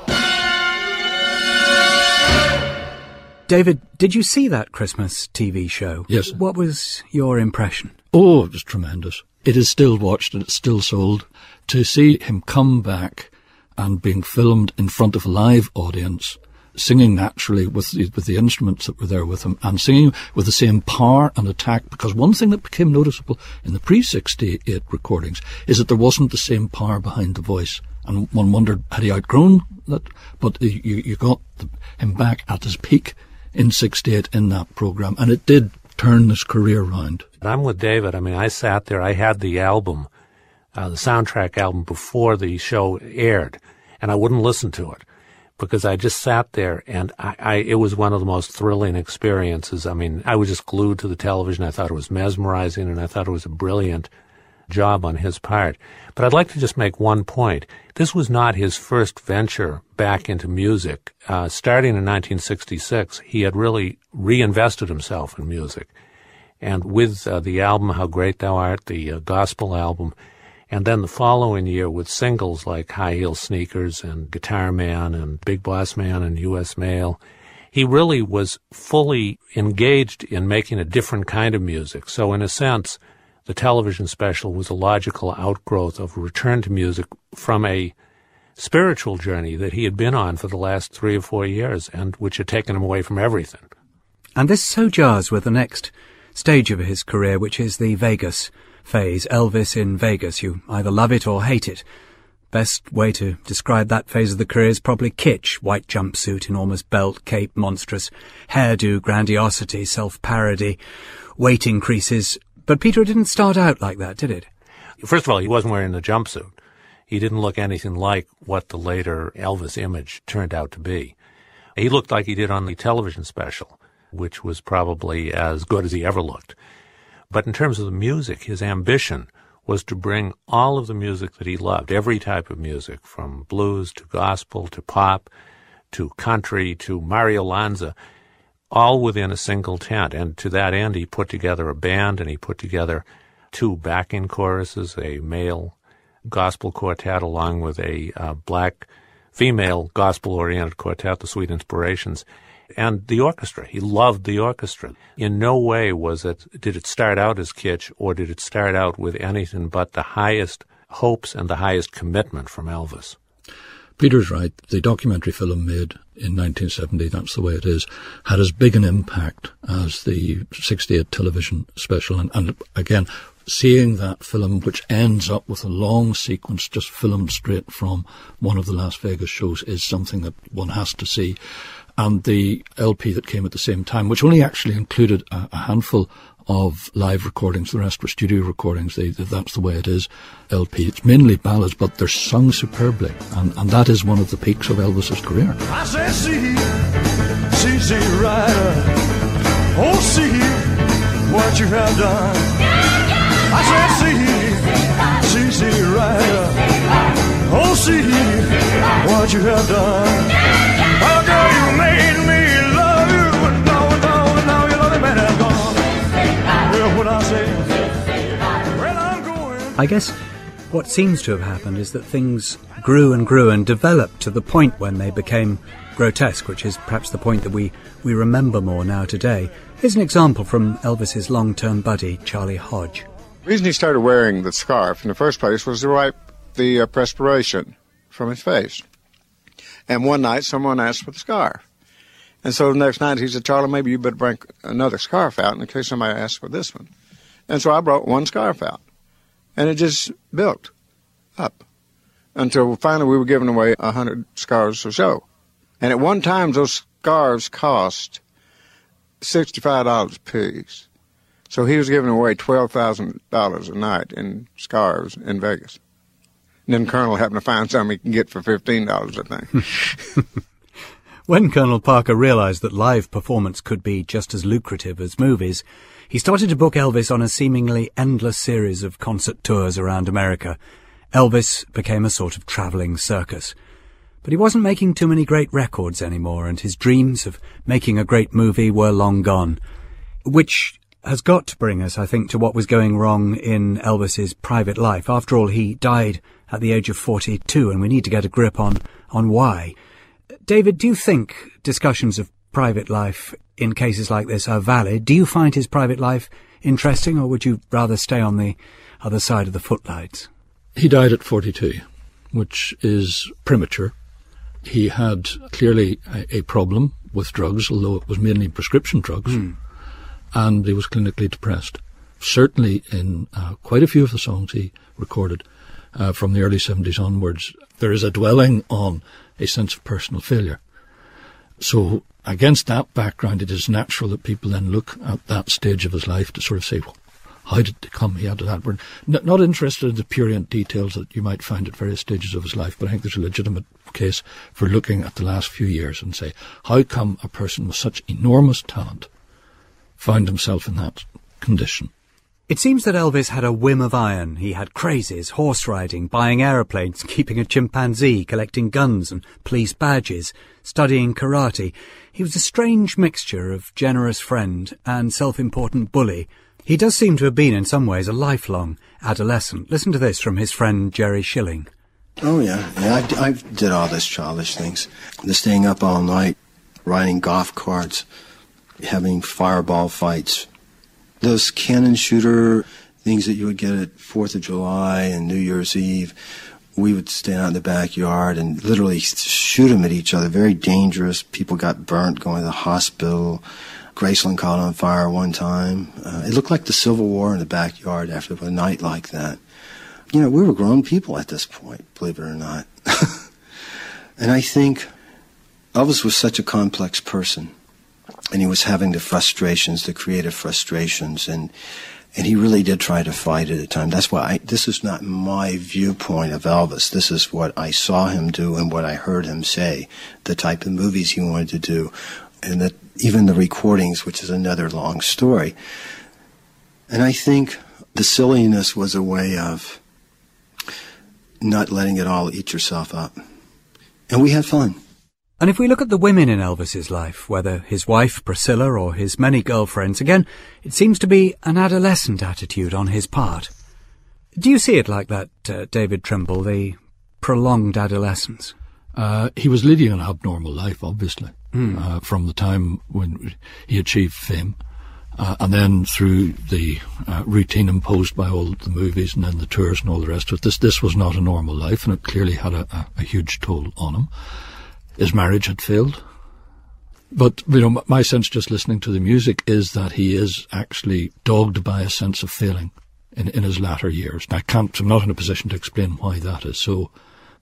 G: David, did you see that Christmas TV show?
A: Yes.
G: What was your impression?
A: Oh, it was tremendous. It is still watched and it's still sold. To see him come back and being filmed in front of a live audience, singing naturally with the, with the instruments that were there with him and singing with the same power and attack because one thing that became noticeable in the pre-68 recordings is that there wasn't the same power behind the voice and one wondered had he outgrown that but you, you got the, him back at his peak in 68 in that program, and it did turn his career around.
H: I'm with David. I mean, I sat there, I had the album, uh, the soundtrack album before the show aired, and I wouldn't listen to it because I just sat there and I, I, it was one of the most thrilling experiences. I mean, I was just glued to the television. I thought it was mesmerizing and I thought it was a brilliant job on his part. But I'd like to just make one point. This was not his first venture back into music. Uh, starting in 1966, he had really reinvested himself in music. And with uh, the album How Great Thou Art, the uh, gospel album, and then the following year with singles like High Heel Sneakers and Guitar Man and Big Boss Man and U.S. Mail, he really was fully engaged in making a different kind of music. So in a sense, the television special was a logical outgrowth of a return to music from a spiritual journey that he had been on for the last three or four years and which had taken him away from everything.
G: And this so jars with the next stage of his career, which is the Vegas phase, Elvis in Vegas. You either love it or hate it. Best way to describe that phase of the career is probably kitsch. White jumpsuit, enormous belt, cape, monstrous, hairdo, grandiosity, self-parody, weight increases. But Peter, didn't start out like that, did it?
H: First of all, he wasn't wearing the jumpsuit. He didn't look anything like what the later Elvis image turned out to be. He looked like he did on the television special, which was probably as good as he ever looked. But in terms of the music, his ambition was to bring all of the music that he loved, every type of music, from blues to gospel to pop to country to Mario Lanza, all within a single tent. And to that end, he put together a band and he put together two backing choruses, a male gospel quartet along with a uh, black female gospel oriented quartet, the Sweet Inspirations and the orchestra. He loved the orchestra. In no way was it, did it start out as kitsch or did it start out with anything but the highest hopes and the highest commitment from Elvis.
A: Peter's right. The documentary film made in 1970, That's the Way It Is, had as big an impact as the 68 television special. And, and again, seeing that film, which ends up with a long sequence just filmed straight from one of the Las Vegas shows, is something that one has to see and the LP that came at the same time, which only actually included a, a handful of live recordings. The rest were studio recordings. They, that's the way it is. LP. It's mainly ballads, but they're sung superbly, and, and that is one of the peaks of Elvis's career.
E: I said, see, see, see, rider. Oh, see what you have done. I said, see, see, see, rider. Oh, see what you have done. Oh, girl, you made me I
G: guess what seems to have happened is that things grew and grew and developed to the point when they became grotesque, which is perhaps the point that we, we remember more now today. Here's an example from Elvis's long-term buddy, Charlie Hodge.
S: The reason he started wearing the scarf in the first place was to wipe the uh, perspiration from his face. And one night, someone asked for the scarf. And so the next night, he said, Charlie, maybe you better bring another scarf out in case somebody asks for this one. And so I brought one scarf out. And it just built up until finally we were giving away a hundred scarves or so. And at one time, those scarves cost $65 a piece. So he was giving away $12,000 a night in scarves in Vegas. And then Colonel happened to find some he can get for $15, I think.
G: When Colonel Parker realized that live performance could be just as lucrative as movies, he started to book Elvis on a seemingly endless series of concert tours around America. Elvis became a sort of travelling circus. But he wasn't making too many great records anymore, and his dreams of making a great movie were long gone. Which has got to bring us, I think, to what was going wrong in Elvis's private life. After all, he died at the age of 42, and we need to get a grip on, on why. David, do you think discussions of private life in cases like this are valid? Do you find his private life interesting, or would you rather stay on the other side of the footlights?
A: He died at 42, which is premature. He had clearly a, a problem with drugs, although it was mainly prescription drugs,
G: Hmm.
A: and he was clinically depressed. Certainly, in uh, quite a few of the songs he recorded uh, from the early 70s onwards, there is a dwelling on a sense of personal failure. So against that background, it is natural that people then look at that stage of his life to sort of say, well, how did it come? He had that. Not, not interested in the purient details that you might find at various stages of his life, but I think there's a legitimate case for looking at the last few years and say, how come a person with such enormous talent found himself in that condition?
G: It seems that Elvis had a whim of iron. He had crazes, horse riding, buying aeroplanes, keeping a chimpanzee, collecting guns and police badges, studying karate. He was a strange mixture of generous friend and self-important bully. He does seem to have been in some ways a lifelong adolescent. Listen to this from his friend Jerry Schilling.
T: Oh yeah, yeah. I, I did all those childish things. The staying up all night, riding golf carts, having fireball fights, those cannon shooter things that you would get at Fourth of July and New Year's Eve. We would stand out in the backyard and literally shoot them at each other. Very dangerous. People got burnt going to the hospital. Graceland caught on fire one time. Uh, it looked like the Civil War in the backyard after a night like that. You know, we were grown people at this point, believe it or not. and I think Elvis was such a complex person and he was having the frustrations, the creative frustrations, and and he really did try to fight at the time. That's why I, this is not my viewpoint of Elvis. This is what I saw him do and what I heard him say, the type of movies he wanted to do, and that even the recordings, which is another long story. And I think the silliness was a way of not letting it all eat yourself up. And we had fun.
G: And if we look at the women in Elvis's life, whether his wife Priscilla or his many girlfriends, again, it seems to be an adolescent attitude on his part. Do you see it like that, uh, David Trimble, the prolonged adolescence?
A: Uh, he was leading an abnormal life, obviously,
G: Mm.
A: uh, from the time when he achieved fame. Uh, and then through the uh, routine imposed by all the movies and then the tours and all the rest of it, this this was not a normal life, and it clearly had a, a, a huge toll on him. His marriage had failed, but you know, my sense just listening to the music is that he is actually dogged by a sense of failing in in his latter years. And I can't, I'm not in a position to explain why that is so,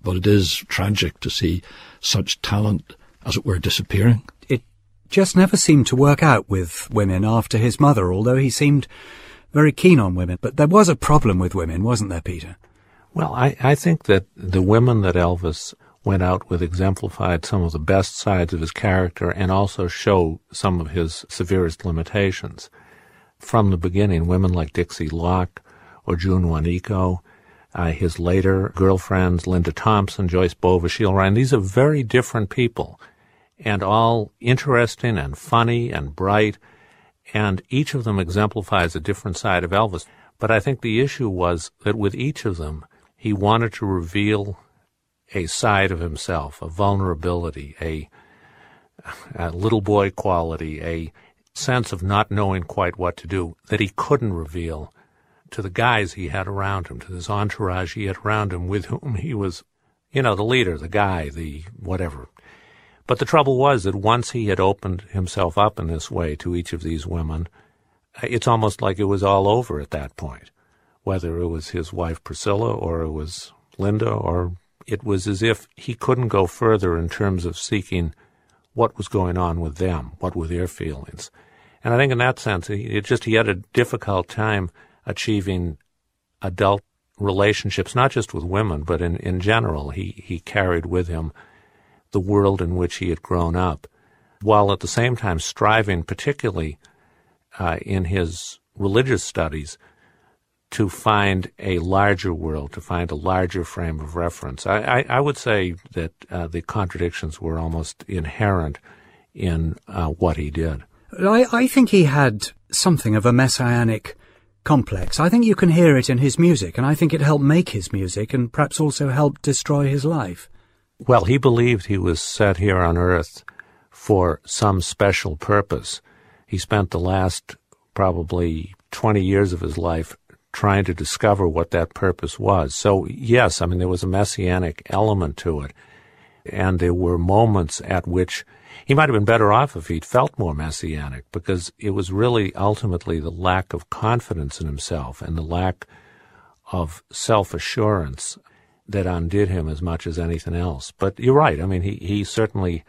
A: but it is tragic to see such talent, as it were, disappearing.
G: It just never seemed to work out with women after his mother, although he seemed very keen on women. But there was a problem with women, wasn't there, Peter?
H: Well, I, I think that the women that Elvis went out with exemplified some of the best sides of his character and also show some of his severest limitations. From the beginning, women like Dixie Locke or June Juanico, uh, his later girlfriends, Linda Thompson, Joyce Bova, Sheila Ryan, these are very different people and all interesting and funny and bright, and each of them exemplifies a different side of Elvis. But I think the issue was that with each of them, he wanted to reveal a side of himself, a vulnerability, a, a little boy quality, a sense of not knowing quite what to do that he couldn't reveal to the guys he had around him, to this entourage he had around him with whom he was, you know, the leader, the guy, the whatever. But the trouble was that once he had opened himself up in this way to each of these women, it's almost like it was all over at that point. Whether it was his wife Priscilla or it was Linda or it was as if he couldn't go further in terms of seeking what was going on with them, what were their feelings. And I think in that sense, he, it just, he had a difficult time achieving adult relationships, not just with women, but in, in general. He, he carried with him the world in which he had grown up, while at the same time striving, particularly uh, in his religious studies, to find a larger world, to find a larger frame of reference. I, I, I would say that uh, the contradictions were almost inherent in uh, what he did.
G: I, I think he had something of a messianic complex. I think you can hear it in his music, and I think it helped make his music and perhaps also helped destroy his life.
H: Well, he believed he was set here on earth for some special purpose. He spent the last probably 20 years of his life trying to discover what that purpose was. So, yes, I mean, there was a messianic element to it. And there were moments at which he might have been better off if he'd felt more messianic because it was really ultimately the lack of confidence in himself and the lack of self assurance that undid him as much as anything else. But you're right. I mean, he, he certainly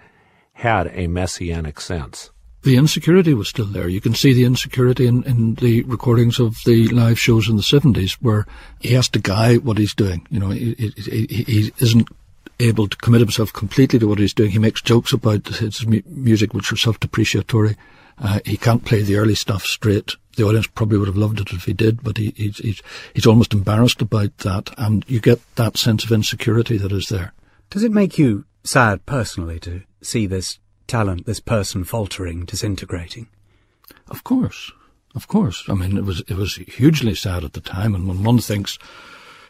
H: had a messianic sense.
A: The insecurity was still there. You can see the insecurity in, in the recordings of the live shows in the 70s where he has to guide what he's doing. You know, he, he, he isn't able to commit himself completely to what he's doing. He makes jokes about his mu- music which are self-depreciatory. Uh, he can't play the early stuff straight. The audience probably would have loved it if he did, but he, he's, he's, he's almost embarrassed about that. And you get that sense of insecurity that is there.
G: Does it make you sad personally to see this talent, this person faltering, disintegrating?
A: Of course. Of course. I mean, it was, it was hugely sad at the time. And when one thinks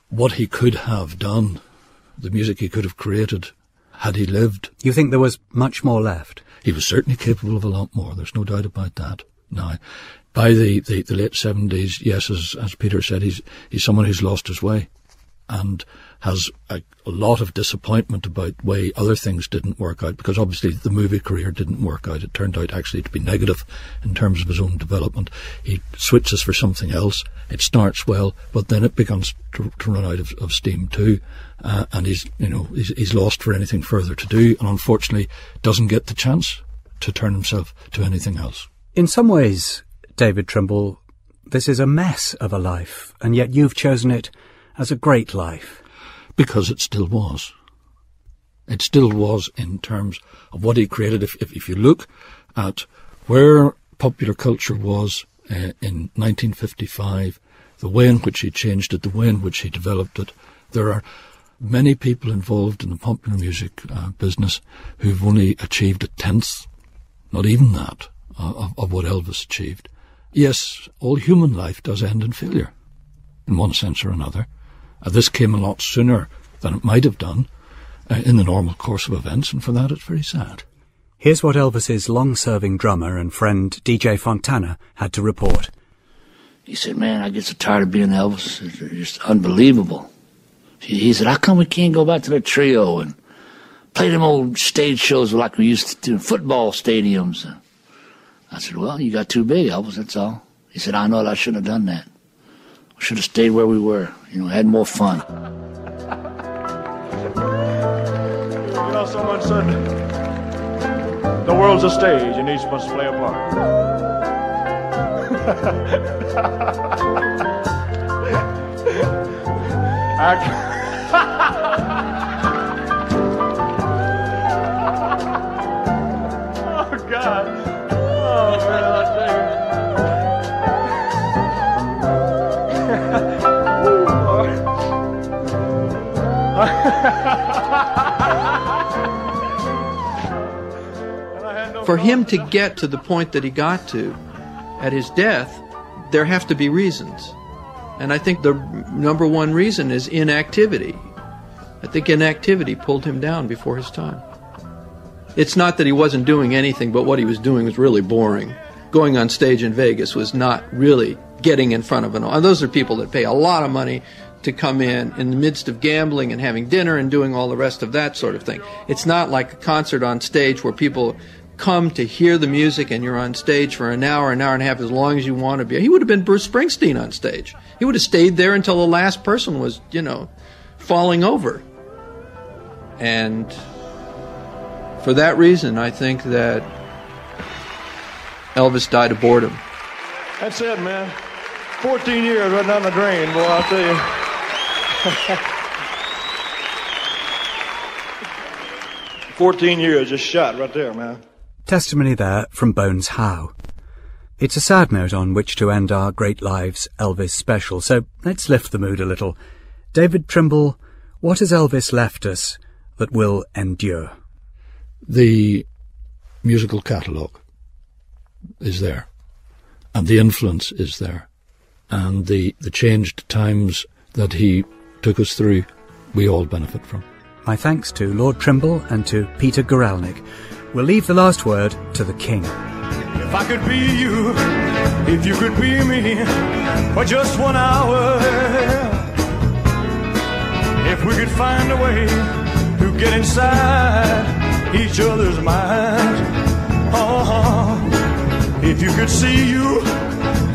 A: what he could have done, the music he could have created, had he lived.
G: You think there was much more left?
A: He was certainly capable of a lot more. There's no doubt about that. Now, by the, the, the late seventies, yes, as, as Peter said, he's, he's someone who's lost his way and has a, a, lot of disappointment about way other things didn't work out because obviously the movie career didn't work out. It turned out actually to be negative in terms of his own development. He switches for something else. It starts well, but then it begins to, to run out of, of steam too. Uh, and he's, you know, he's, he's lost for anything further to do and unfortunately doesn't get the chance to turn himself to anything else.
G: In some ways, David Trimble, this is a mess of a life, and yet you've chosen it as a great life.
A: Because it still was. It still was in terms of what he created. If, if, if you look at where popular culture was uh, in 1955, the way in which he changed it, the way in which he developed it, there are many people involved in the popular music uh, business who've only achieved a tenth, not even that, uh, of, of what Elvis achieved. Yes, all human life does end in failure, in one sense or another. Uh, this came a lot sooner than it might have done uh, in the normal course of events, and for that it's very sad.
G: Here's what Elvis's long-serving drummer and friend DJ Fontana had to report.
U: He said, "Man, I get so tired of being Elvis. It's just unbelievable." He said, "How come we can't go back to the trio and play them old stage shows like we used to do in football stadiums?" I said, "Well, you got too big, Elvis. That's all." He said, "I know that I shouldn't have done that." Should have stayed where we were, you know, had more fun.
E: You know, someone said the world's a stage and each must play a part. oh,
R: For him to get to the point that he got to at his death, there have to be reasons. And I think the number one reason is inactivity. I think inactivity pulled him down before his time. It's not that he wasn't doing anything, but what he was doing was really boring. Going on stage in Vegas was not really getting in front of an audience. Those are people that pay a lot of money to come in in the midst of gambling and having dinner and doing all the rest of that sort of thing. It's not like a concert on stage where people come to hear the music and you're on stage for an hour, an hour and a half, as long as you want to be. He would have been Bruce Springsteen on stage. He would have stayed there until the last person was, you know, falling over. And for that reason, I think that Elvis died of boredom.
E: That's it, man. 14 years right down the drain, boy, I'll tell you. Fourteen years just shot right there, man.
G: Testimony there from Bones Howe. It's a sad note on which to end our Great Lives Elvis special, so let's lift the mood a little. David Trimble, what has Elvis left us that will endure?
A: The musical catalogue is there, and the influence is there, and the, the changed times that he took us through, we all benefit from.
G: My thanks to Lord Trimble and to Peter Guralnick. We'll leave the last word to the King.
E: If I could be you, if you could be me, for just one hour. If we could find a way to get inside each other's minds. Oh, if you could see you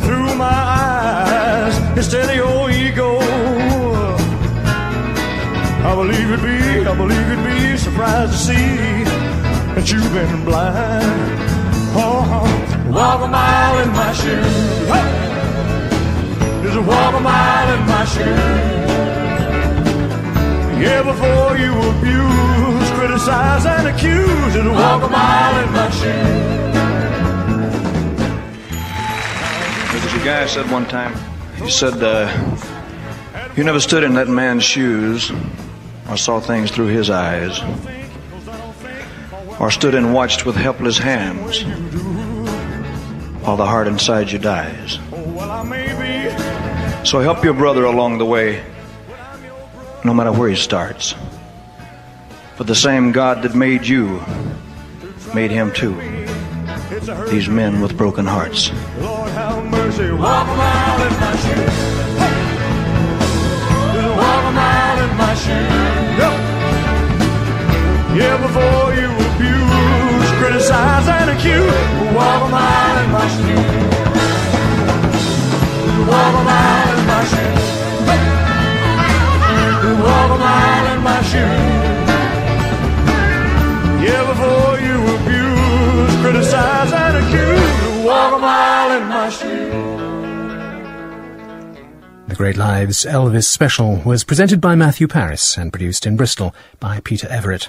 E: through my eyes instead of your ego. I believe it'd be, I believe it'd be surprised to see that you've been blind. Oh, walk a mile in my shoes. Just walk a mile in my shoes. Yeah, before you abuse, criticize, and accuse, just walk a mile in my shoes.
K: There was a guy said one time, he said, uh, You never stood in that man's shoes or saw things through his eyes or stood and watched with helpless hands while the heart inside you dies. So help your brother along the way, no matter where he starts. For the same God that made you made him too. These men with broken hearts.
E: Lord have mercy, walk a mile in my shoes. My shoes. Yep. Yeah, before you abuse, criticize, and accuse, walk a mile in my shoes. Walk a mile in my shoes. Walk a mile in my shoes. Yeah, before you abuse, criticize, and accuse, walk a mile in my shoes.
V: The Great Lives Elvis special was presented by Matthew Parris and produced in Bristol by Peter Everett.